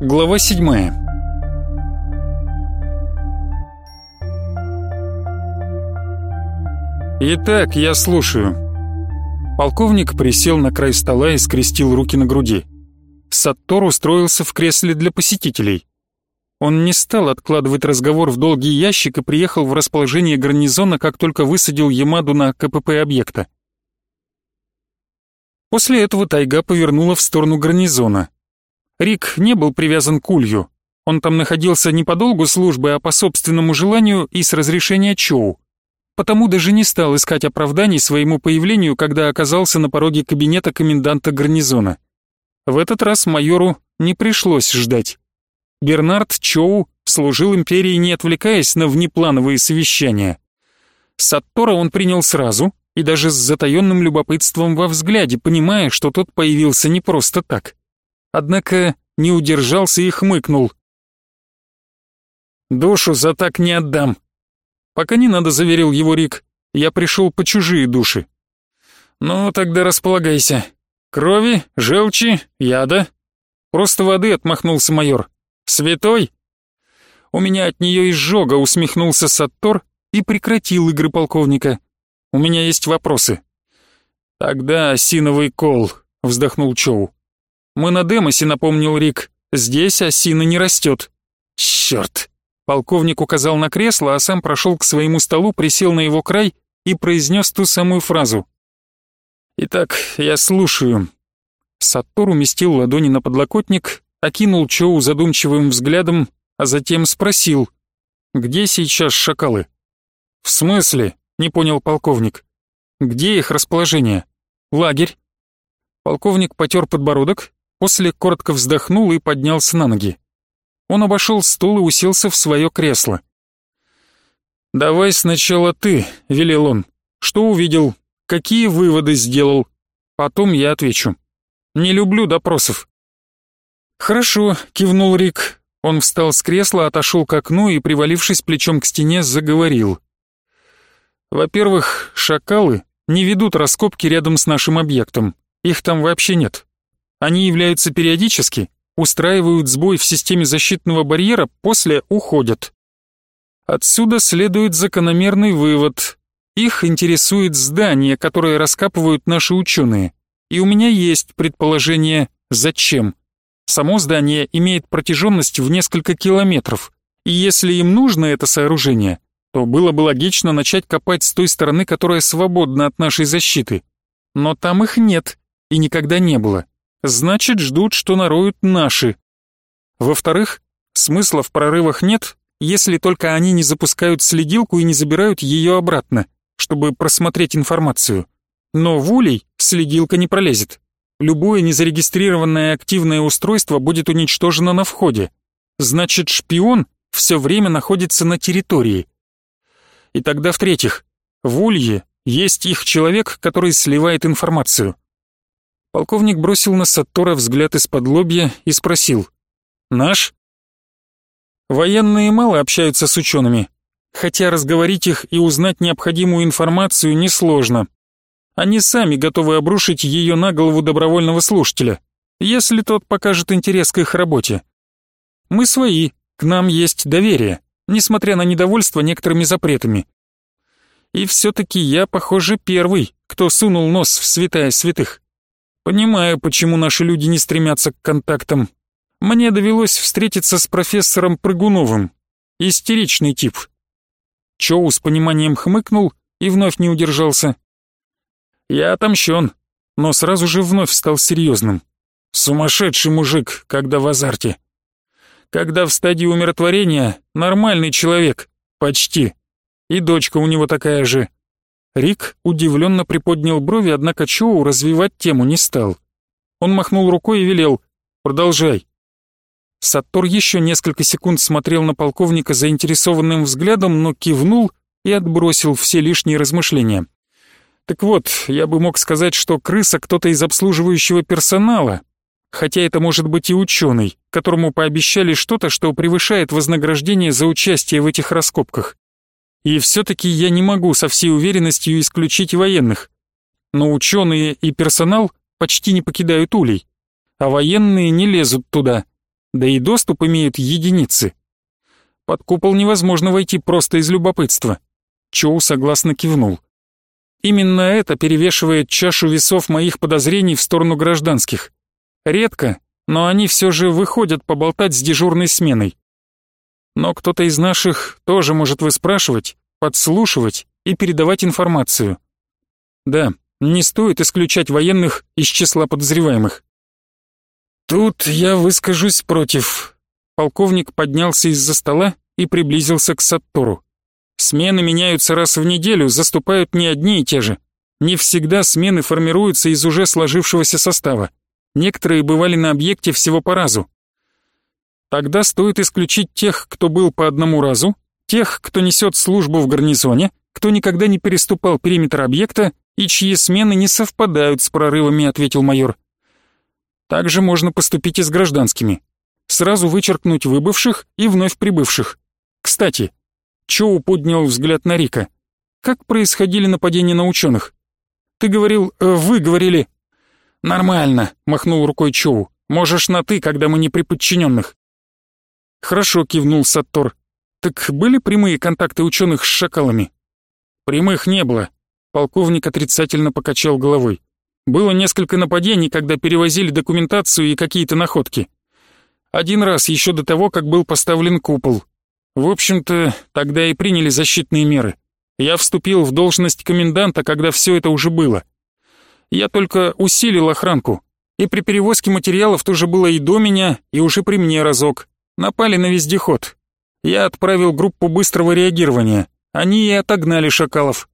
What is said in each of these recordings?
Глава седьмая. «Итак, я слушаю». Полковник присел на край стола и скрестил руки на груди. Саттор устроился в кресле для посетителей. Он не стал откладывать разговор в долгий ящик и приехал в расположение гарнизона, как только высадил Ямаду на КПП объекта. После этого тайга повернула в сторону гарнизона. Рик не был привязан к улью. Он там находился не по долгу службы, а по собственному желанию и с разрешения Чоу. Потому даже не стал искать оправданий своему появлению, когда оказался на пороге кабинета коменданта гарнизона. В этот раз майору не пришлось ждать. Бернард Чоу служил империи, не отвлекаясь на внеплановые совещания. Саттора он принял сразу и даже с затаённым любопытством во взгляде, понимая, что тот появился не просто так. Однако не удержался и хмыкнул. «Душу за так не отдам». «Пока не надо», — заверил его Рик. «Я пришел по чужие души». «Ну, тогда располагайся. Крови, желчи, яда». «Просто воды», — отмахнулся майор. «Святой?» «У меня от нее изжога», — усмехнулся Саттор и прекратил игры полковника. «У меня есть вопросы». «Тогда осиновый кол», — вздохнул Чоу. «Мы на Демосе», — напомнил Рик. «Здесь осина не растет». «Черт!» Полковник указал на кресло, а сам прошел к своему столу, присел на его край и произнес ту самую фразу. «Итак, я слушаю». Саттор уместил ладони на подлокотник окинул Чоу задумчивым взглядом, а затем спросил, «Где сейчас шакалы?» «В смысле?» — не понял полковник. «Где их расположение? Лагерь?» Полковник потер подбородок, после коротко вздохнул и поднялся на ноги. Он обошел стул и уселся в свое кресло. «Давай сначала ты», — велел он. «Что увидел? Какие выводы сделал? Потом я отвечу. Не люблю допросов. «Хорошо», — кивнул Рик. Он встал с кресла, отошел к окну и, привалившись плечом к стене, заговорил. «Во-первых, шакалы не ведут раскопки рядом с нашим объектом. Их там вообще нет. Они являются периодически, устраивают сбой в системе защитного барьера, после уходят. Отсюда следует закономерный вывод. Их интересует здание, которое раскапывают наши ученые. И у меня есть предположение, зачем. Само здание имеет протяженность в несколько километров, и если им нужно это сооружение, то было бы логично начать копать с той стороны, которая свободна от нашей защиты. Но там их нет и никогда не было. Значит, ждут, что нароют наши. Во-вторых, смысла в прорывах нет, если только они не запускают следилку и не забирают ее обратно, чтобы просмотреть информацию. Но в улей следилка не пролезет. Любое незарегистрированное активное устройство будет уничтожено на входе. Значит, шпион все время находится на территории. И тогда, в-третьих, в Улье есть их человек, который сливает информацию. Полковник бросил на Саттора взгляд из-под лобья и спросил. «Наш?» Военные мало общаются с учеными, хотя разговорить их и узнать необходимую информацию несложно. Они сами готовы обрушить ее на голову добровольного слушателя, если тот покажет интерес к их работе. Мы свои, к нам есть доверие, несмотря на недовольство некоторыми запретами. И все-таки я, похоже, первый, кто сунул нос в святая святых. Понимаю, почему наши люди не стремятся к контактам. Мне довелось встретиться с профессором Прыгуновым. Истеричный тип. Чоу с пониманием хмыкнул и вновь не удержался. Я отомщен, но сразу же вновь стал серьезным. Сумасшедший мужик, когда в азарте. Когда в стадии умиротворения, нормальный человек, почти. И дочка у него такая же. Рик удивленно приподнял брови, однако Чоу развивать тему не стал. Он махнул рукой и велел «Продолжай». Саттор еще несколько секунд смотрел на полковника заинтересованным взглядом, но кивнул и отбросил все лишние размышления. Так вот, я бы мог сказать, что крыса кто-то из обслуживающего персонала, хотя это может быть и ученый, которому пообещали что-то, что превышает вознаграждение за участие в этих раскопках. И все-таки я не могу со всей уверенностью исключить военных. Но ученые и персонал почти не покидают улей, а военные не лезут туда. да и доступ имеют единицы. Под купол невозможно войти просто из любопытства. Чоу согласно кивнул. Именно это перевешивает чашу весов моих подозрений в сторону гражданских. Редко, но они все же выходят поболтать с дежурной сменой. Но кто-то из наших тоже может выспрашивать, подслушивать и передавать информацию. Да, не стоит исключать военных из числа подозреваемых. Тут я выскажусь против. Полковник поднялся из-за стола и приблизился к Саттору. Смены меняются раз в неделю, заступают не одни и те же. Не всегда смены формируются из уже сложившегося состава. Некоторые бывали на объекте всего по разу. Тогда стоит исключить тех, кто был по одному разу, тех, кто несет службу в гарнизоне, кто никогда не переступал периметр объекта и чьи смены не совпадают с прорывами, ответил майор. Также можно поступить и с гражданскими. Сразу вычеркнуть выбывших и вновь прибывших. Кстати, Чоу поднял взгляд на Рика. «Как происходили нападения на ученых?» «Ты говорил... Э, вы говорили...» «Нормально», — махнул рукой Чоу. «Можешь на «ты», когда мы не при подчиненных». «Хорошо», — кивнул Саттор. «Так были прямые контакты ученых с шакалами?» «Прямых не было», — полковник отрицательно покачал головой. «Было несколько нападений, когда перевозили документацию и какие-то находки. Один раз еще до того, как был поставлен купол. В общем-то, тогда и приняли защитные меры. Я вступил в должность коменданта, когда все это уже было. Я только усилил охранку. И при перевозке материалов тоже было и до меня, и уже при мне разок. Напали на вездеход. Я отправил группу быстрого реагирования. Они и отогнали шакалов.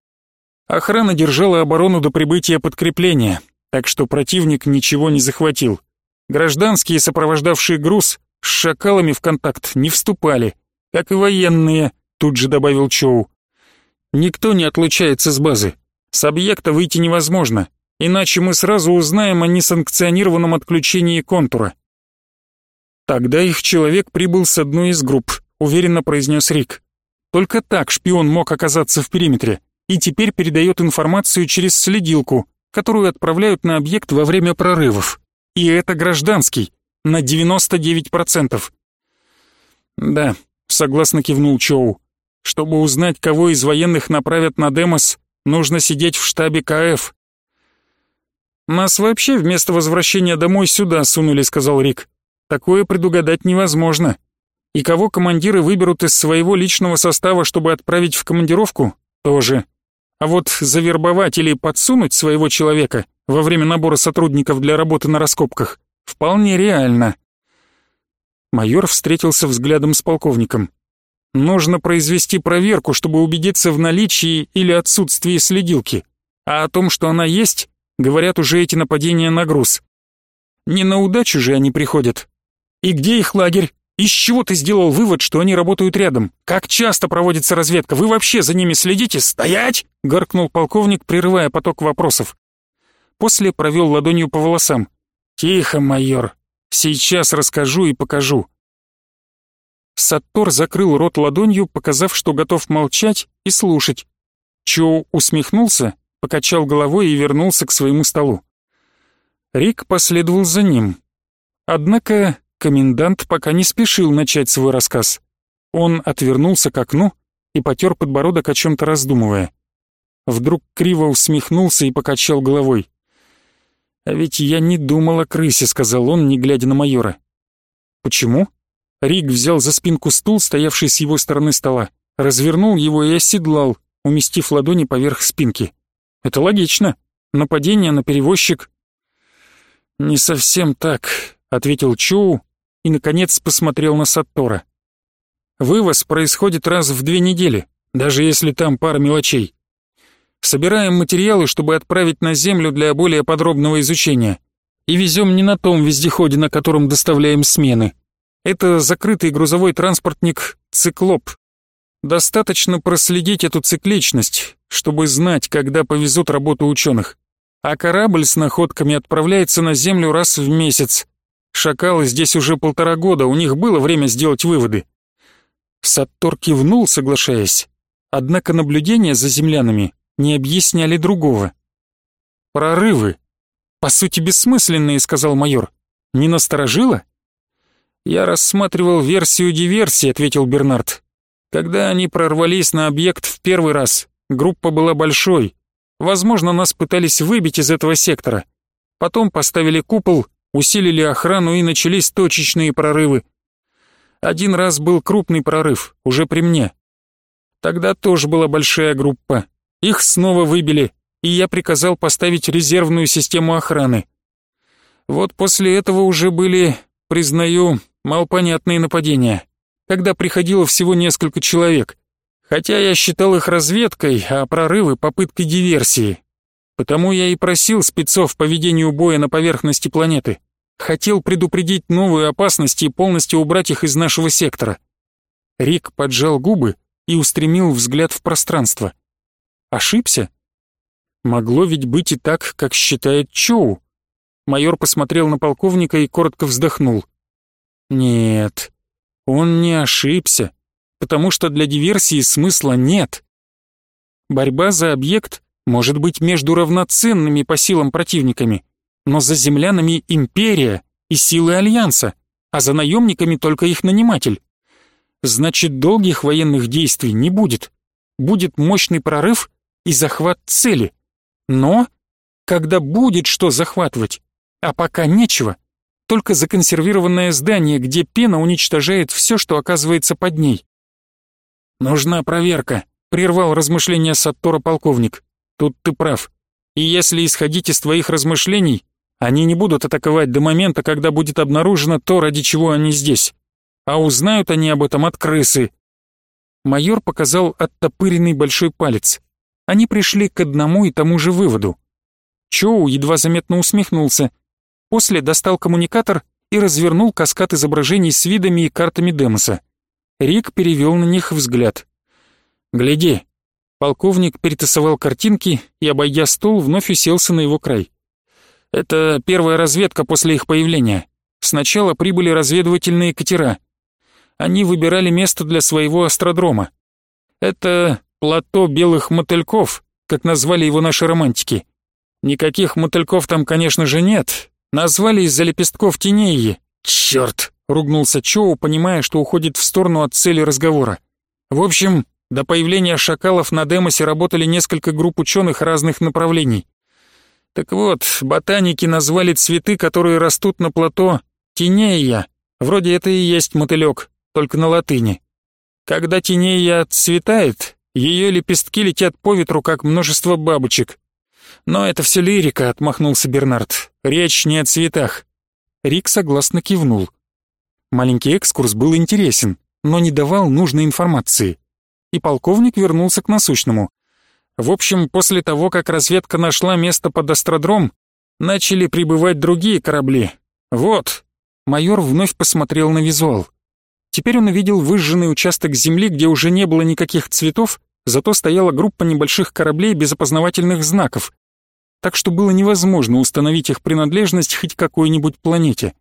Охрана держала оборону до прибытия подкрепления, так что противник ничего не захватил. Гражданские, сопровождавшие груз, с шакалами в контакт не вступали как и военные», — тут же добавил Чоу. «Никто не отлучается с базы. С объекта выйти невозможно, иначе мы сразу узнаем о несанкционированном отключении контура». «Тогда их человек прибыл с одной из групп», — уверенно произнес Рик. «Только так шпион мог оказаться в периметре и теперь передает информацию через следилку, которую отправляют на объект во время прорывов. И это гражданский, на 99%. Да, согласно кивнул Чоу. Чтобы узнать, кого из военных направят на Демос, нужно сидеть в штабе КФ. Нас вообще вместо возвращения домой сюда сунули, сказал Рик. Такое предугадать невозможно. И кого командиры выберут из своего личного состава, чтобы отправить в командировку, тоже. А вот завербовать или подсунуть своего человека во время набора сотрудников для работы на раскопках вполне реально. Майор встретился взглядом с полковником. «Нужно произвести проверку, чтобы убедиться в наличии или отсутствии следилки. А о том, что она есть, говорят уже эти нападения на груз. Не на удачу же они приходят. И где их лагерь? Из чего ты сделал вывод, что они работают рядом? Как часто проводится разведка? Вы вообще за ними следите? Стоять!» — гаркнул полковник, прерывая поток вопросов. После провел ладонью по волосам. «Тихо, майор. Сейчас расскажу и покажу». Саттор закрыл рот ладонью, показав, что готов молчать и слушать. Чоу усмехнулся, покачал головой и вернулся к своему столу. Рик последовал за ним. Однако комендант пока не спешил начать свой рассказ. Он отвернулся к окну и потер подбородок о чем-то раздумывая. Вдруг криво усмехнулся и покачал головой. «А ведь я не думал о крысе», — сказал он, не глядя на майора. «Почему?» Рик взял за спинку стул, стоявший с его стороны стола, развернул его и оседлал, уместив ладони поверх спинки. «Это логично. Нападение на перевозчик». «Не совсем так», — ответил Чоу и, наконец, посмотрел на Саттора. «Вывоз происходит раз в две недели, даже если там пара мелочей. Собираем материалы, чтобы отправить на Землю для более подробного изучения. И везем не на том вездеходе, на котором доставляем смены. Это закрытый грузовой транспортник «Циклоп». Достаточно проследить эту цикличность, чтобы знать, когда повезут работу ученых. А корабль с находками отправляется на Землю раз в месяц. Шакалы здесь уже полтора года, у них было время сделать выводы. Саттор кивнул, соглашаясь. Однако наблюдения за землянами не объясняли другого. «Прорывы. По сути, бессмысленные», — сказал майор. «Не насторожило?» «Я рассматривал версию диверсии», — ответил Бернард. «Когда они прорвались на объект в первый раз, группа была большой. Возможно, нас пытались выбить из этого сектора. Потом поставили купол, усилили охрану и начались точечные прорывы. Один раз был крупный прорыв, уже при мне. Тогда тоже была большая группа. Их снова выбили, и я приказал поставить резервную систему охраны. Вот после этого уже были, признаю, малопонятные нападения, когда приходило всего несколько человек. Хотя я считал их разведкой, а прорывы — попыткой диверсии. Потому я и просил спецов по ведению боя на поверхности планеты. Хотел предупредить новую опасность и полностью убрать их из нашего сектора. Рик поджал губы и устремил взгляд в пространство. Ошибся? Могло ведь быть и так, как считает Чоу. Майор посмотрел на полковника и коротко вздохнул. Нет, он не ошибся, потому что для диверсии смысла нет. Борьба за объект может быть между равноценными по силам противниками, но за землянами империя и силы Альянса, а за наемниками только их наниматель. Значит, долгих военных действий не будет. Будет мощный прорыв и захват цели. Но когда будет что захватывать, а пока нечего, только законсервированное здание, где пена уничтожает все, что оказывается под ней. «Нужна проверка», — прервал размышления Саттора полковник. «Тут ты прав. И если исходить из твоих размышлений, они не будут атаковать до момента, когда будет обнаружено то, ради чего они здесь. А узнают они об этом от крысы». Майор показал оттопыренный большой палец. Они пришли к одному и тому же выводу. Чоу едва заметно усмехнулся. После достал коммуникатор и развернул каскад изображений с видами и картами Демоса. Рик перевел на них взгляд. «Гляди». Полковник перетасовал картинки и, обойдя стол, вновь уселся на его край. «Это первая разведка после их появления. Сначала прибыли разведывательные катера. Они выбирали место для своего астродрома. Это плато белых мотыльков, как назвали его наши романтики. Никаких мотыльков там, конечно же, нет. Назвали из-за лепестков тенеи. Черт! — ругнулся Чоу, понимая, что уходит в сторону от цели разговора. «В общем, до появления шакалов на Демосе работали несколько групп ученых разных направлений. Так вот, ботаники назвали цветы, которые растут на плато, тинея. Вроде это и есть мотылек, только на латыни. Когда тинея отцветает, ее лепестки летят по ветру, как множество бабочек. Но это все лирика, отмахнулся Бернард. Речь не о цветах. Рик согласно кивнул. Маленький экскурс был интересен, но не давал нужной информации. И полковник вернулся к насущному. В общем, после того, как разведка нашла место под астродром, начали прибывать другие корабли. Вот. Майор вновь посмотрел на визуал. Теперь он увидел выжженный участок земли, где уже не было никаких цветов, зато стояла группа небольших кораблей без опознавательных знаков. Так что было невозможно установить их принадлежность хоть какой-нибудь планете.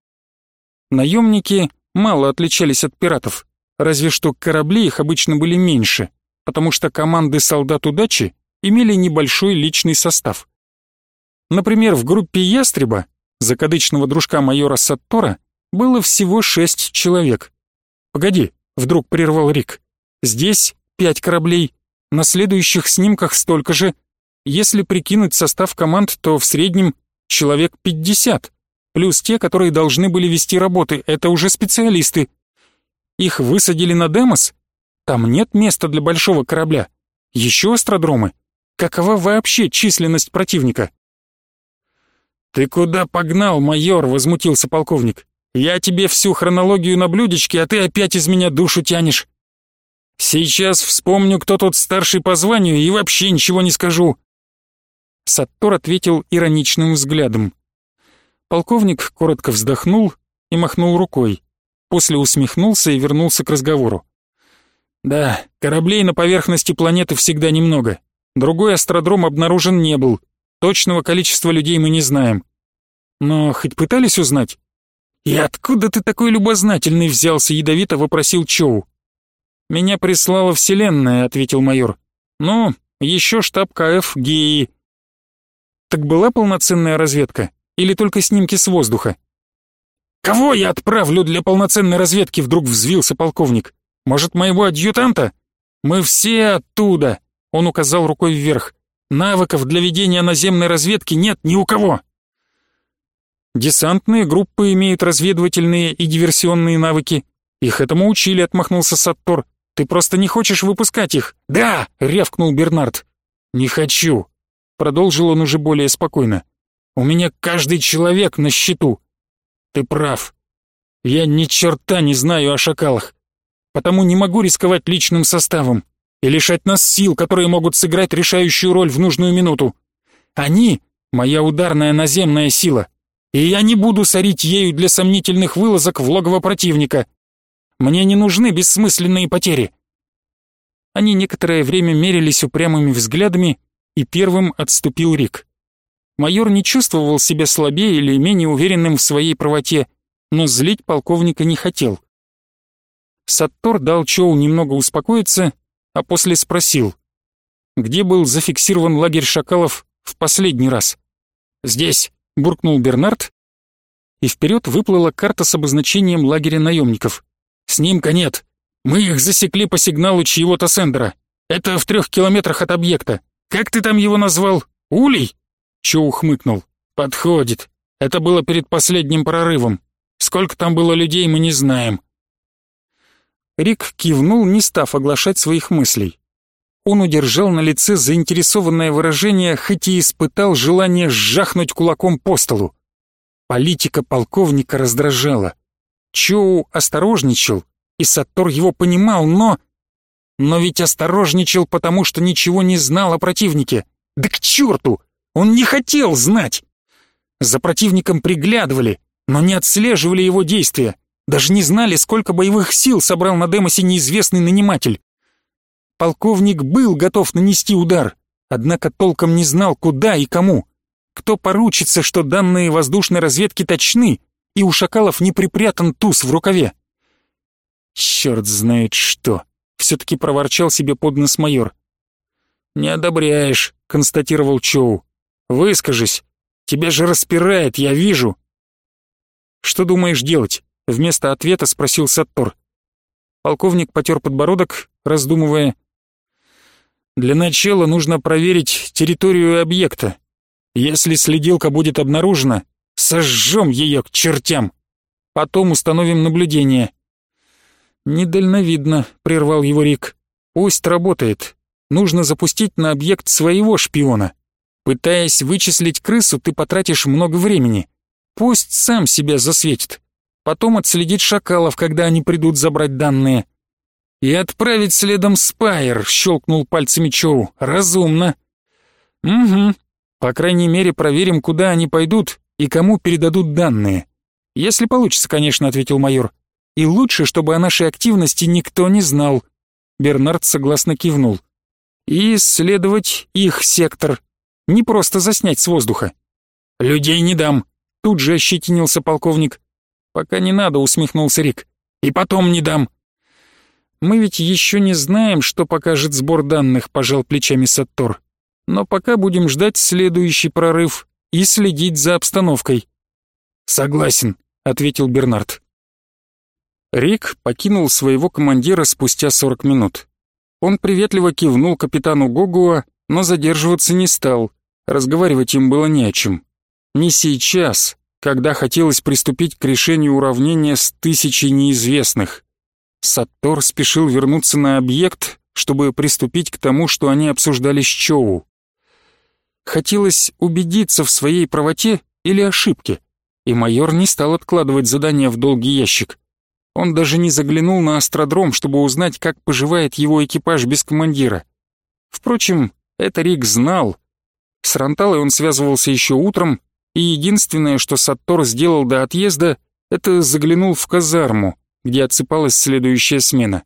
Наемники мало отличались от пиратов, разве что корабли их обычно были меньше, потому что команды солдат удачи имели небольшой личный состав. Например, в группе «Ястреба», закадычного дружка майора Саттора, было всего шесть человек. «Погоди», — вдруг прервал Рик, — «здесь пять кораблей, на следующих снимках столько же. Если прикинуть состав команд, то в среднем человек пятьдесят плюс те, которые должны были вести работы, это уже специалисты. Их высадили на Демос? Там нет места для большого корабля. Еще астродромы. Какова вообще численность противника? «Ты куда погнал, майор?» — возмутился полковник. «Я тебе всю хронологию на блюдечке, а ты опять из меня душу тянешь. Сейчас вспомню, кто тут старший по званию, и вообще ничего не скажу». Саттор ответил ироничным взглядом. Полковник коротко вздохнул и махнул рукой. После усмехнулся и вернулся к разговору. «Да, кораблей на поверхности планеты всегда немного. Другой астродром обнаружен не был. Точного количества людей мы не знаем. Но хоть пытались узнать?» «И откуда ты такой любознательный взялся?» — ядовито вопросил Чоу. «Меня прислала Вселенная», — ответил майор. «Ну, еще штаб КФ Геи». «Так была полноценная разведка?» Или только снимки с воздуха? Кого я отправлю для полноценной разведки?» Вдруг взвился полковник. «Может, моего адъютанта?» «Мы все оттуда!» Он указал рукой вверх. «Навыков для ведения наземной разведки нет ни у кого!» «Десантные группы имеют разведывательные и диверсионные навыки. Их этому учили», — отмахнулся Саттор. «Ты просто не хочешь выпускать их?» «Да!» — рявкнул Бернард. «Не хочу!» — продолжил он уже более спокойно. «У меня каждый человек на счету. Ты прав. Я ни черта не знаю о шакалах, потому не могу рисковать личным составом и лишать нас сил, которые могут сыграть решающую роль в нужную минуту. Они — моя ударная наземная сила, и я не буду сорить ею для сомнительных вылазок в логово противника. Мне не нужны бессмысленные потери». Они некоторое время мерились упрямыми взглядами, и первым отступил Рик. Майор не чувствовал себя слабее или менее уверенным в своей правоте, но злить полковника не хотел. Саттор дал Чоу немного успокоиться, а после спросил, где был зафиксирован лагерь шакалов в последний раз. «Здесь», — буркнул Бернард, и вперед выплыла карта с обозначением лагеря наемников. «Снимка нет. Мы их засекли по сигналу чьего-то сендера. Это в трех километрах от объекта. Как ты там его назвал? Улей?» Чоу хмыкнул. «Подходит. Это было перед последним прорывом. Сколько там было людей, мы не знаем». Рик кивнул, не став оглашать своих мыслей. Он удержал на лице заинтересованное выражение, хоть и испытал желание сжахнуть кулаком по столу. Политика полковника раздражала. Чоу осторожничал, и Саттор его понимал, но... Но ведь осторожничал, потому что ничего не знал о противнике. Да к черту! Он не хотел знать. За противником приглядывали, но не отслеживали его действия. Даже не знали, сколько боевых сил собрал на Демосе неизвестный наниматель. Полковник был готов нанести удар, однако толком не знал, куда и кому. Кто поручится, что данные воздушной разведки точны, и у шакалов не припрятан туз в рукаве? Черт знает что. Все-таки проворчал себе под нос майор. «Не одобряешь», — констатировал Чоу. Выскажись. Тебя же распирает, я вижу. Что думаешь делать? Вместо ответа спросил Саттор. Полковник потер подбородок, раздумывая. Для начала нужно проверить территорию объекта. Если следилка будет обнаружена, сожжем ее к чертям. Потом установим наблюдение. Недальновидно, прервал его Рик. Пусть работает. Нужно запустить на объект своего шпиона. Пытаясь вычислить крысу, ты потратишь много времени. Пусть сам себя засветит. Потом отследить шакалов, когда они придут забрать данные. И отправить следом Спайер, щелкнул пальцами Чоу. Разумно. Угу. По крайней мере, проверим, куда они пойдут и кому передадут данные. Если получится, конечно, ответил майор. И лучше, чтобы о нашей активности никто не знал. Бернард согласно кивнул. И исследовать их сектор, не просто заснять с воздуха. «Людей не дам», — тут же ощетинился полковник. «Пока не надо», — усмехнулся Рик. «И потом не дам». «Мы ведь еще не знаем, что покажет сбор данных», — пожал плечами Саттор. «Но пока будем ждать следующий прорыв и следить за обстановкой». «Согласен», — ответил Бернард. Рик покинул своего командира спустя 40 минут. Он приветливо кивнул капитану Гогуа, но задерживаться не стал, разговаривать им было не о чем. Не сейчас, когда хотелось приступить к решению уравнения с тысячей неизвестных. Саттор спешил вернуться на объект, чтобы приступить к тому, что они обсуждали с Чоу. Хотелось убедиться в своей правоте или ошибке, и майор не стал откладывать задание в долгий ящик. Он даже не заглянул на астродром, чтобы узнать, как поживает его экипаж без командира. Впрочем, это Рик знал. С Ранталой он связывался еще утром, и единственное, что Саттор сделал до отъезда, это заглянул в казарму, где отсыпалась следующая смена.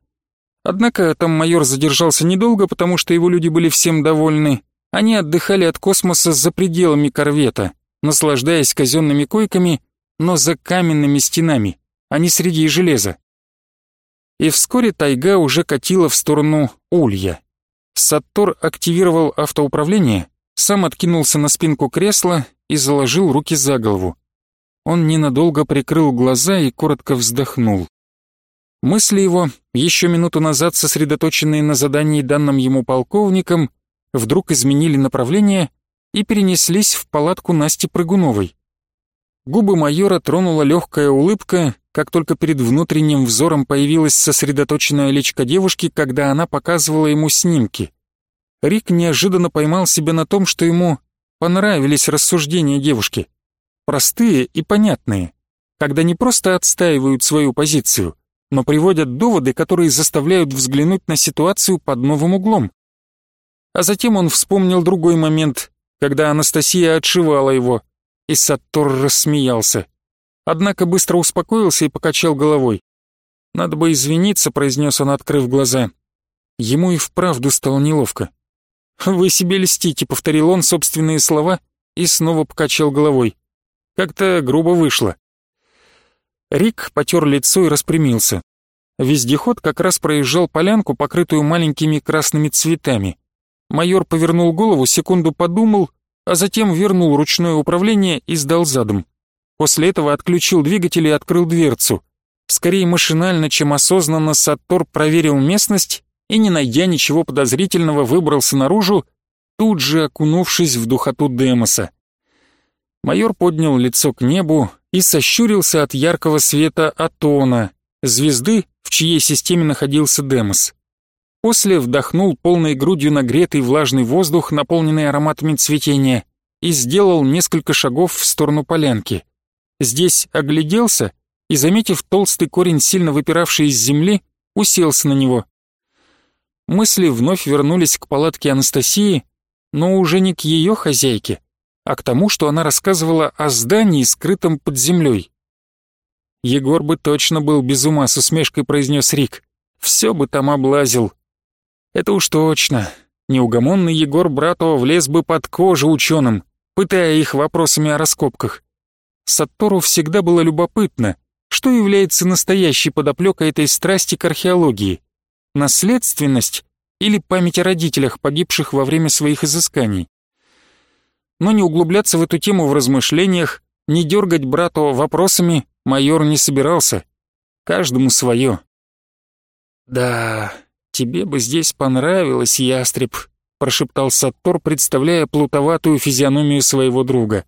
Однако там майор задержался недолго, потому что его люди были всем довольны. Они отдыхали от космоса за пределами корвета, наслаждаясь казенными койками, но за каменными стенами, а не среди железа. И вскоре тайга уже катила в сторону Улья. Саттор активировал автоуправление, сам откинулся на спинку кресла и заложил руки за голову. он ненадолго прикрыл глаза и коротко вздохнул. Мысли его, еще минуту назад сосредоточенные на задании данным ему полковником, вдруг изменили направление и перенеслись в палатку Насти Прыгуновой. Губы майора тронула легкая улыбка, как только перед внутренним взором появилась сосредоточенная личка девушки, когда она показывала ему снимки. Рик неожиданно поймал себя на том, что ему понравились рассуждения девушки. Простые и понятные, когда не просто отстаивают свою позицию, но приводят доводы, которые заставляют взглянуть на ситуацию под новым углом. А затем он вспомнил другой момент, когда Анастасия отшивала его, и Саттор рассмеялся. Однако быстро успокоился и покачал головой. «Надо бы извиниться», — произнес он, открыв глаза. Ему и вправду стало неловко. «Вы себе льстите», — повторил он собственные слова и снова покачал головой. Как-то грубо вышло. Рик потер лицо и распрямился. Вездеход как раз проезжал полянку, покрытую маленькими красными цветами. Майор повернул голову, секунду подумал, а затем вернул ручное управление и сдал задом. После этого отключил двигатель и открыл дверцу. Скорее машинально, чем осознанно, Саттор проверил местность и, не найдя ничего подозрительного, выбрался наружу, тут же окунувшись в духоту Демоса. Майор поднял лицо к небу и сощурился от яркого света Атона, звезды, в чьей системе находился Демос. После вдохнул полной грудью нагретый влажный воздух, наполненный ароматами цветения, и сделал несколько шагов в сторону полянки. Здесь огляделся и, заметив толстый корень, сильно выпиравший из земли, уселся на него. Мысли вновь вернулись к палатке Анастасии, но уже не к ее хозяйке, а к тому, что она рассказывала о здании, скрытом под землей. Егор бы точно был без ума, с усмешкой произнес Рик. Все бы там облазил. Это уж точно. Неугомонный Егор Братова влез бы под кожу ученым, пытая их вопросами о раскопках. Саттору всегда было любопытно, что является настоящей подоплекой этой страсти к археологии. Наследственность или память о родителях, погибших во время своих изысканий но не углубляться в эту тему в размышлениях, не дергать брату вопросами майор не собирался. Каждому свое. «Да, тебе бы здесь понравилось, ястреб», — прошептал Саттор, представляя плутоватую физиономию своего друга.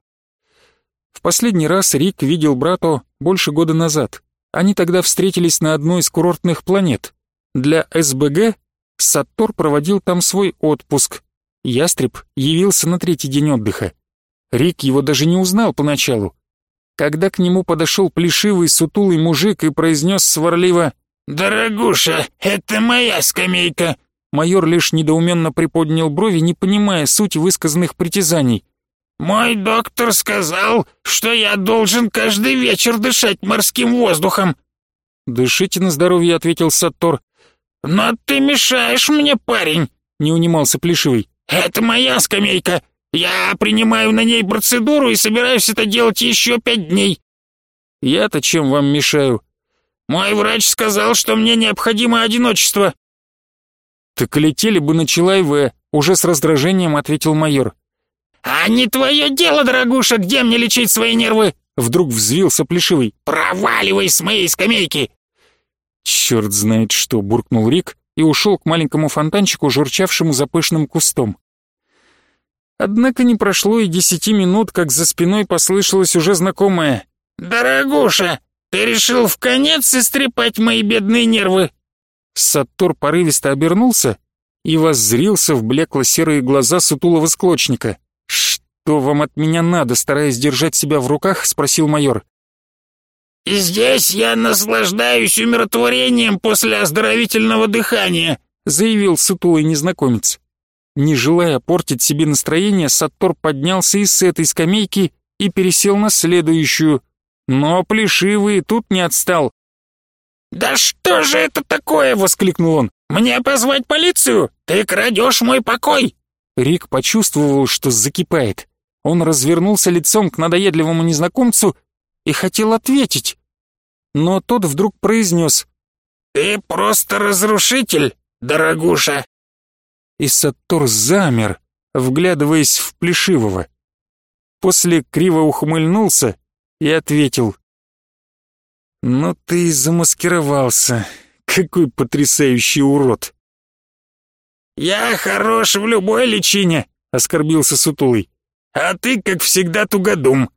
В последний раз Рик видел брату больше года назад. Они тогда встретились на одной из курортных планет. Для СБГ Саттор проводил там свой отпуск, Ястреб явился на третий день отдыха. Рик его даже не узнал поначалу. Когда к нему подошел плешивый сутулый мужик и произнес сварливо «Дорогуша, это моя скамейка!» Майор лишь недоуменно приподнял брови, не понимая суть высказанных притязаний. «Мой доктор сказал, что я должен каждый вечер дышать морским воздухом». «Дышите на здоровье», — ответил Саттор. «Но ты мешаешь мне, парень», — не унимался Плешивый. «Это моя скамейка. Я принимаю на ней процедуру и собираюсь это делать еще пять дней». «Я-то чем вам мешаю?» «Мой врач сказал, что мне необходимо одиночество». «Так летели бы на Чилай-В», — уже с раздражением ответил майор. «А не твое дело, дорогуша, где мне лечить свои нервы?» Вдруг взвился Плешивый. «Проваливай с моей скамейки!» «Черт знает что!» — буркнул Рик и ушел к маленькому фонтанчику, журчавшему за пышным кустом. Однако не прошло и десяти минут, как за спиной послышалось уже знакомое «Дорогуша, ты решил в конец истрепать мои бедные нервы?» Саттор порывисто обернулся и воззрился в блекло-серые глаза сутулого склочника. «Что вам от меня надо?» — стараясь держать себя в руках, спросил майор. И здесь я наслаждаюсь умиротворением после оздоровительного дыхания», заявил сутулый незнакомец. Не желая портить себе настроение, Саттор поднялся и с этой скамейки и пересел на следующую. Но Плешивый тут не отстал. «Да что же это такое?» — воскликнул он. «Мне позвать полицию? Ты крадешь мой покой!» Рик почувствовал, что закипает. Он развернулся лицом к надоедливому незнакомцу и хотел ответить. Но тот вдруг произнес «Ты просто разрушитель, дорогуша!» И Саттор замер, вглядываясь в Плешивого. После криво ухмыльнулся и ответил. «Ну ты и замаскировался. Какой потрясающий урод!» «Я хорош в любой личине», — оскорбился Сутулый. «А ты, как всегда, тугодум».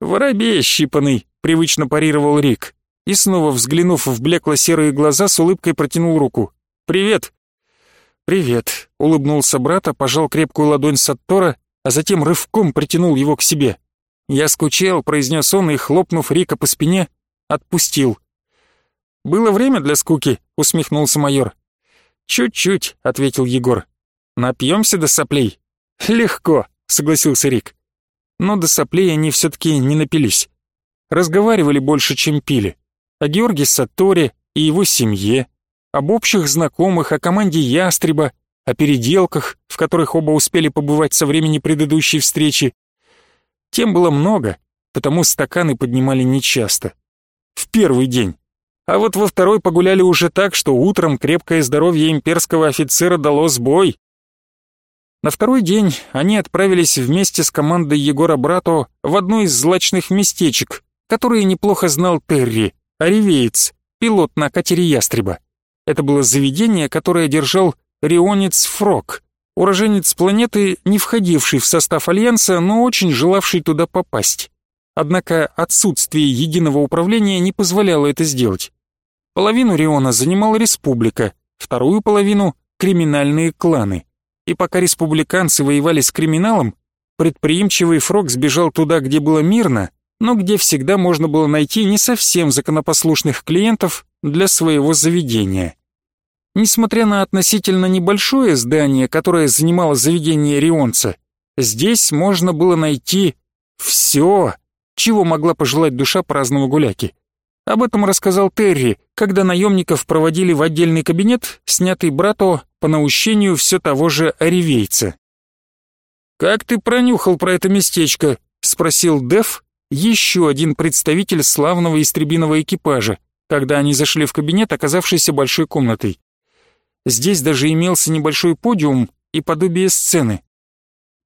«Воробей щипанный», — привычно парировал Рик. И снова, взглянув в блекло-серые глаза, с улыбкой протянул руку. «Привет!» «Привет!» — улыбнулся брата, пожал крепкую ладонь Саттора, а затем рывком притянул его к себе. «Я скучал», — произнес он и, хлопнув Рика по спине, отпустил. «Было время для скуки», — усмехнулся майор. «Чуть-чуть», — ответил Егор. «Напьемся до соплей?» «Легко», — согласился Рик. Но до соплей они все-таки не напились. Разговаривали больше, чем пили. О Георгии Саторе и его семье, об общих знакомых, о команде Ястреба, о переделках, в которых оба успели побывать со времени предыдущей встречи. Тем было много, потому стаканы поднимали нечасто. В первый день. А вот во второй погуляли уже так, что утром крепкое здоровье имперского офицера дало сбой. На второй день они отправились вместе с командой Егора Брато в одно из злачных местечек, которые неплохо знал Терри, оревеец, пилот на катере Ястреба. Это было заведение, которое держал Рионец Фрог, уроженец планеты, не входивший в состав Альянса, но очень желавший туда попасть. Однако отсутствие единого управления не позволяло это сделать. Половину Риона занимала республика, вторую половину — криминальные кланы. И пока республиканцы воевали с криминалом, предприимчивый Фрог сбежал туда, где было мирно, но где всегда можно было найти не совсем законопослушных клиентов для своего заведения. Несмотря на относительно небольшое здание, которое занимало заведение Рионца, здесь можно было найти все, чего могла пожелать душа праздного гуляки. Об этом рассказал Терри, когда наемников проводили в отдельный кабинет, снятый брату по наущению все того же оревейца. «Как ты пронюхал про это местечко?» — спросил Дев, еще один представитель славного истребиного экипажа, когда они зашли в кабинет, оказавшийся большой комнатой. Здесь даже имелся небольшой подиум и подобие сцены.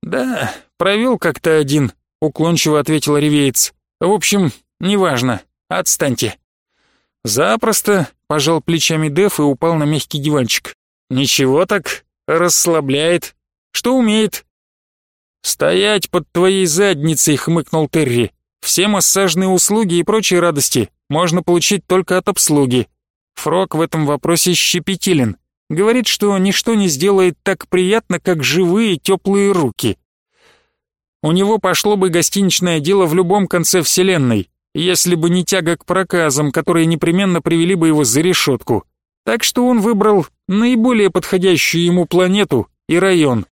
«Да, провел как-то один», — уклончиво ответил ревеец. «В общем, неважно. Отстаньте». «Запросто», — пожал плечами Деф и упал на мягкий диванчик. «Ничего так, расслабляет. Что умеет?» «Стоять под твоей задницей», — хмыкнул Терри. «Все массажные услуги и прочие радости можно получить только от обслуги. Фрог в этом вопросе щепетилен. Говорит, что ничто не сделает так приятно, как живые теплые руки. У него пошло бы гостиничное дело в любом конце вселенной, если бы не тяга к проказам, которые непременно привели бы его за решетку. Так что он выбрал наиболее подходящую ему планету и район.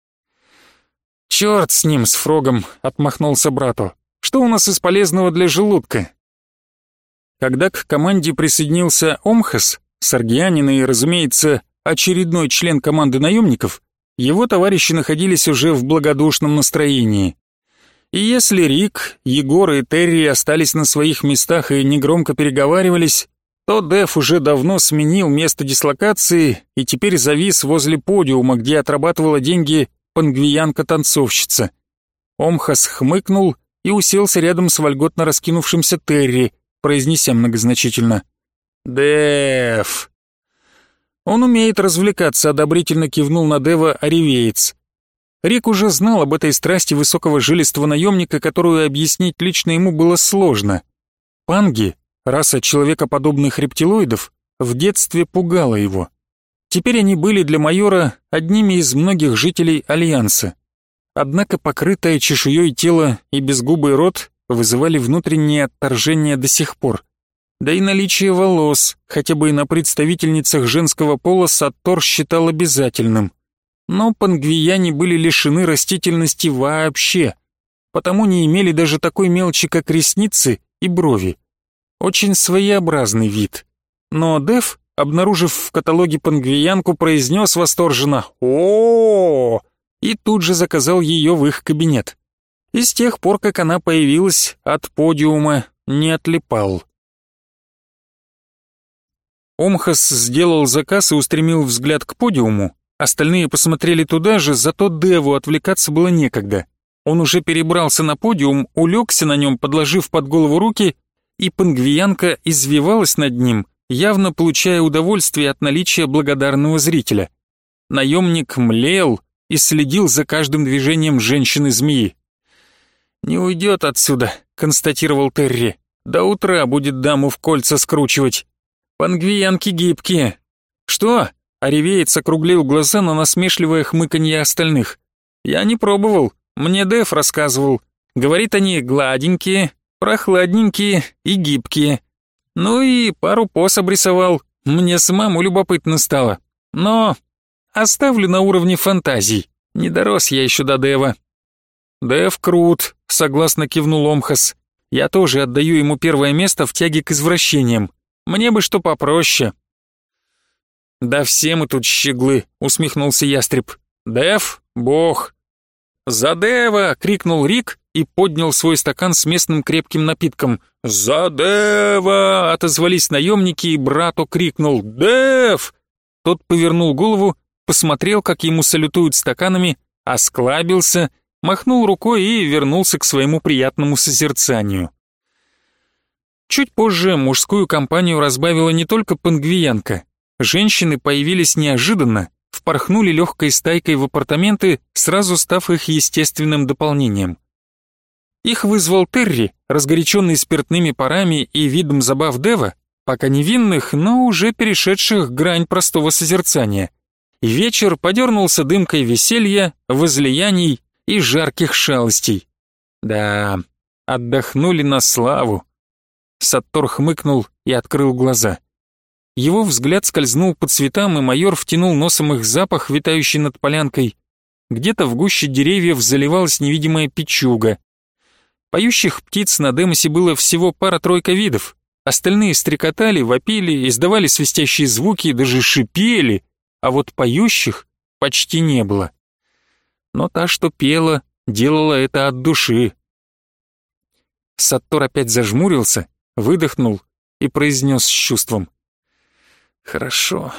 «Черт с ним, с Фрогом», — отмахнулся брату. «Что у нас из полезного для желудка?» Когда к команде присоединился Омхас, Саргианин разумеется, очередной член команды наемников, его товарищи находились уже в благодушном настроении. И если Рик, Егор и Терри остались на своих местах и негромко переговаривались, то Деф уже давно сменил место дислокации и теперь завис возле подиума, где отрабатывала деньги пангвиянка-танцовщица. Омхас хмыкнул и уселся рядом с вольготно раскинувшимся Терри, произнеся многозначительно «Деф». Он умеет развлекаться, одобрительно кивнул на Дева Оревеец. Рик уже знал об этой страсти высокого жилистого наемника, которую объяснить лично ему было сложно. Панги, раса человекоподобных рептилоидов, в детстве пугала его. Теперь они были для майора одними из многих жителей Альянса. Однако покрытое чешуей тело и безгубый рот вызывали внутреннее отторжение до сих пор. Да и наличие волос, хотя бы и на представительницах женского пола, Саттор считал обязательным но пангвияне были лишены растительности вообще, потому не имели даже такой мелочи, как ресницы и брови. Очень своеобразный вид. Но Дев, обнаружив в каталоге пангвиянку, произнес восторженно о, -о, и тут же заказал ее в их кабинет. И с тех пор, как она появилась, от подиума не отлипал. Омхас сделал заказ и устремил взгляд к подиуму, Остальные посмотрели туда же, зато Деву отвлекаться было некогда. Он уже перебрался на подиум, улегся на нем, подложив под голову руки, и пангвиянка извивалась над ним, явно получая удовольствие от наличия благодарного зрителя. Наемник млел и следил за каждым движением женщины-змеи. «Не уйдет отсюда», — констатировал Терри. «До утра будет даму в кольца скручивать. Пангвиянки гибкие». «Что?» — Оревеец округлил глаза на насмешливое хмыканье остальных. «Я не пробовал, мне Дэв рассказывал. Говорит, они гладенькие, прохладненькие и гибкие. Ну и пару пос обрисовал. Мне самому любопытно стало. Но оставлю на уровне фантазий. Не дорос я еще до Дэва. Дэв крут, согласно кивнул Омхас. Я тоже отдаю ему первое место в тяге к извращениям. Мне бы что попроще. Да все мы тут щеглы, усмехнулся ястреб. Дэв — бог, «За Дева!» — крикнул Рик и поднял свой стакан с местным крепким напитком. «За Дева!» — отозвались наемники, и брату крикнул «Дев!». Тот повернул голову, посмотрел, как ему салютуют стаканами, осклабился, махнул рукой и вернулся к своему приятному созерцанию. Чуть позже мужскую компанию разбавила не только пангвиянка. Женщины появились неожиданно, впорхнули легкой стайкой в апартаменты, сразу став их естественным дополнением. Их вызвал Терри, разгоряченный спиртными парами и видом забав Дева, пока невинных, но уже перешедших грань простого созерцания. Вечер подернулся дымкой веселья, возлияний и жарких шалостей. Да, отдохнули на славу. Саттор хмыкнул и открыл глаза. Его взгляд скользнул по цветам, и майор втянул носом их запах, витающий над полянкой. Где-то в гуще деревьев заливалась невидимая печуга. Поющих птиц на Демосе было всего пара-тройка видов. Остальные стрекотали, вопили, издавали свистящие звуки и даже шипели, а вот поющих почти не было. Но та, что пела, делала это от души. Саттор опять зажмурился, выдохнул и произнес с чувством — Хорошо.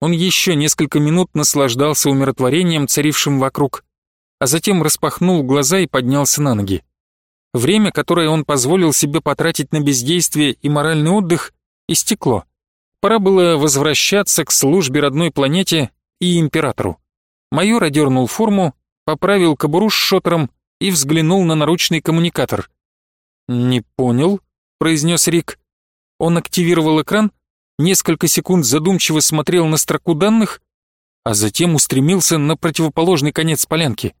Он еще несколько минут наслаждался умиротворением, царившим вокруг, а затем распахнул глаза и поднялся на ноги. Время, которое он позволил себе потратить на бездействие и моральный отдых, истекло. Пора было возвращаться к службе родной планете и императору. Майор одернул форму, поправил кобуру с шотером и взглянул на наручный коммуникатор. «Не понял», — произнес Рик. Он активировал экран, несколько секунд задумчиво смотрел на строку данных, а затем устремился на противоположный конец полянки.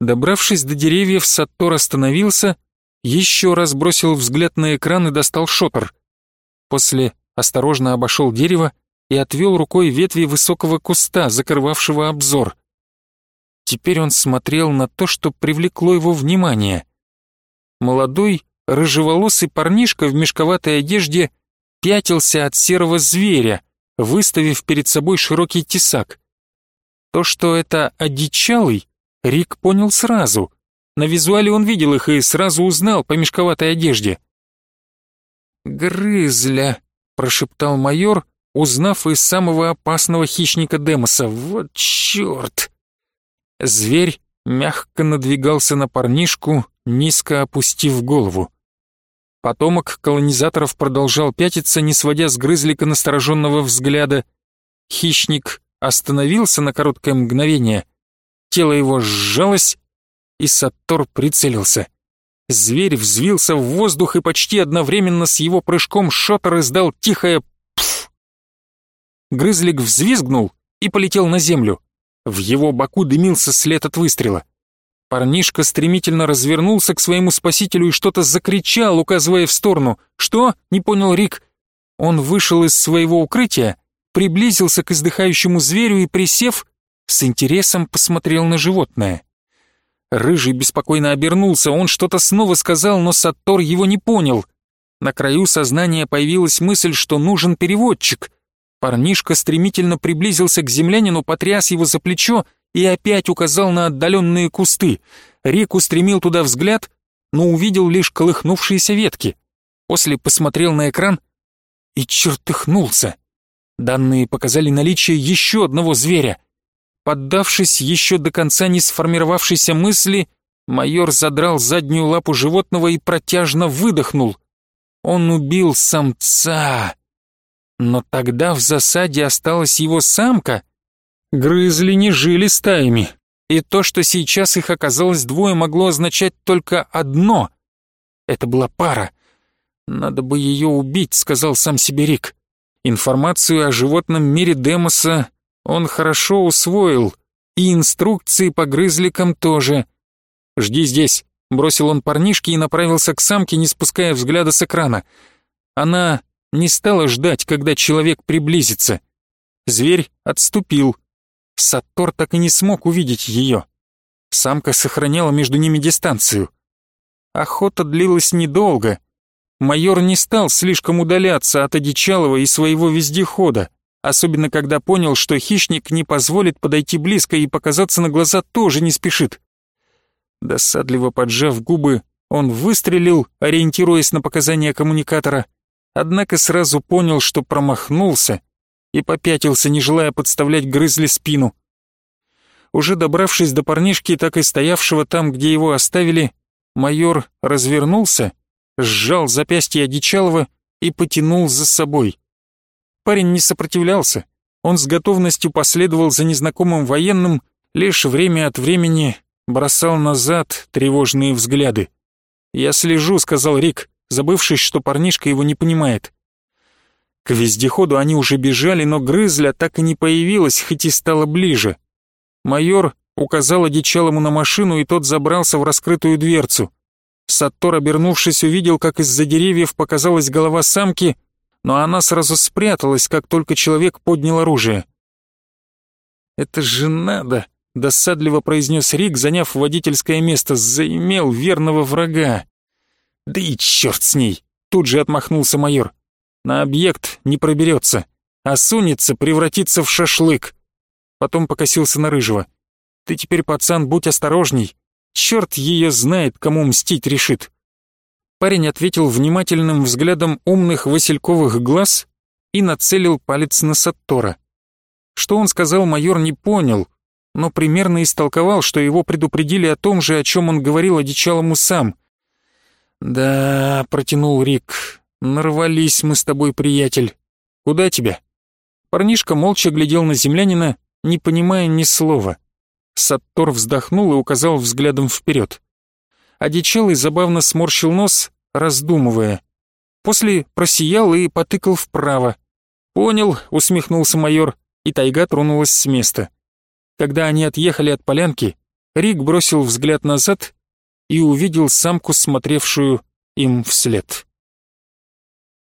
Добравшись до деревьев, Саттор остановился, еще раз бросил взгляд на экран и достал шопер. После осторожно обошел дерево и отвел рукой ветви высокого куста, закрывавшего обзор. Теперь он смотрел на то, что привлекло его внимание. Молодой, рыжеволосый парнишка в мешковатой одежде — пятился от серого зверя, выставив перед собой широкий тесак. То, что это одичалый, Рик понял сразу. На визуале он видел их и сразу узнал по мешковатой одежде. «Грызля», — прошептал майор, узнав из самого опасного хищника Демоса. «Вот черт!» Зверь мягко надвигался на парнишку, низко опустив голову. Потомок колонизаторов продолжал пятиться, не сводя с грызлика настороженного взгляда. Хищник остановился на короткое мгновение. Тело его сжалось, и Саттор прицелился. Зверь взвился в воздух и почти одновременно с его прыжком шотер издал тихое «пф». Грызлик взвизгнул и полетел на землю. В его боку дымился след от выстрела. Парнишка стремительно развернулся к своему спасителю и что-то закричал, указывая в сторону. «Что?» — не понял Рик. Он вышел из своего укрытия, приблизился к издыхающему зверю и, присев, с интересом посмотрел на животное. Рыжий беспокойно обернулся, он что-то снова сказал, но Саттор его не понял. На краю сознания появилась мысль, что нужен переводчик. Парнишка стремительно приблизился к землянину, потряс его за плечо и опять указал на отдаленные кусты. Рик устремил туда взгляд, но увидел лишь колыхнувшиеся ветки. После посмотрел на экран и чертыхнулся. Данные показали наличие еще одного зверя. Поддавшись еще до конца не сформировавшейся мысли, майор задрал заднюю лапу животного и протяжно выдохнул. Он убил самца. Но тогда в засаде осталась его самка. Грызли не жили стаями, и то, что сейчас их оказалось двое, могло означать только одно. Это была пара. «Надо бы ее убить», — сказал сам себе Рик. Информацию о животном мире Демоса он хорошо усвоил, и инструкции по грызликам тоже. «Жди здесь», — бросил он парнишке и направился к самке, не спуская взгляда с экрана. Она не стала ждать, когда человек приблизится. Зверь отступил. Саттор так и не смог увидеть ее. Самка сохраняла между ними дистанцию. Охота длилась недолго. Майор не стал слишком удаляться от одичалого и своего вездехода особенно когда понял, что хищник не позволит подойти близко и показаться на глаза тоже не спешит. Досадливо поджав губы, он выстрелил, ориентируясь на показания коммуникатора, однако сразу понял, что промахнулся и попятился, не желая подставлять грызли спину. Уже добравшись до парнишки, так и стоявшего там, где его оставили, майор развернулся, сжал запястье одичалого и потянул за собой. Парень не сопротивлялся. Он с готовностью последовал за незнакомым военным, лишь время от времени бросал назад тревожные взгляды. «Я слежу», — сказал Рик, забывшись, что парнишка его не понимает. К вездеходу они уже бежали, но грызля так и не появилась, хоть и стала ближе. Майор указал одичалому на машину, и тот забрался в раскрытую дверцу. Саттор, обернувшись, увидел, как из-за деревьев показалась голова самки — но она сразу спряталась, как только человек поднял оружие. «Это же надо!» — досадливо произнес Рик, заняв водительское место, заимел верного врага. «Да и черт с ней!» — тут же отмахнулся майор. «На объект не проберется, а сунется, превратится в шашлык». Потом покосился на Рыжего. «Ты теперь, пацан, будь осторожней. Черт ее знает, кому мстить решит». Парень ответил внимательным взглядом умных васильковых глаз и нацелил палец на Саттора. Что он сказал, майор не понял, но примерно истолковал, что его предупредили о том же, о чем он говорил одичалому сам. «Да», — протянул Рик, — «нарвались мы с тобой, приятель. Куда тебя?» Парнишка молча глядел на землянина, не понимая ни слова. Саттор вздохнул и указал взглядом вперед. Одичалый забавно сморщил нос, раздумывая. После просиял и потыкал вправо. «Понял», — усмехнулся майор, и тайга тронулась с места. Когда они отъехали от полянки, Рик бросил взгляд назад и увидел самку, смотревшую им вслед.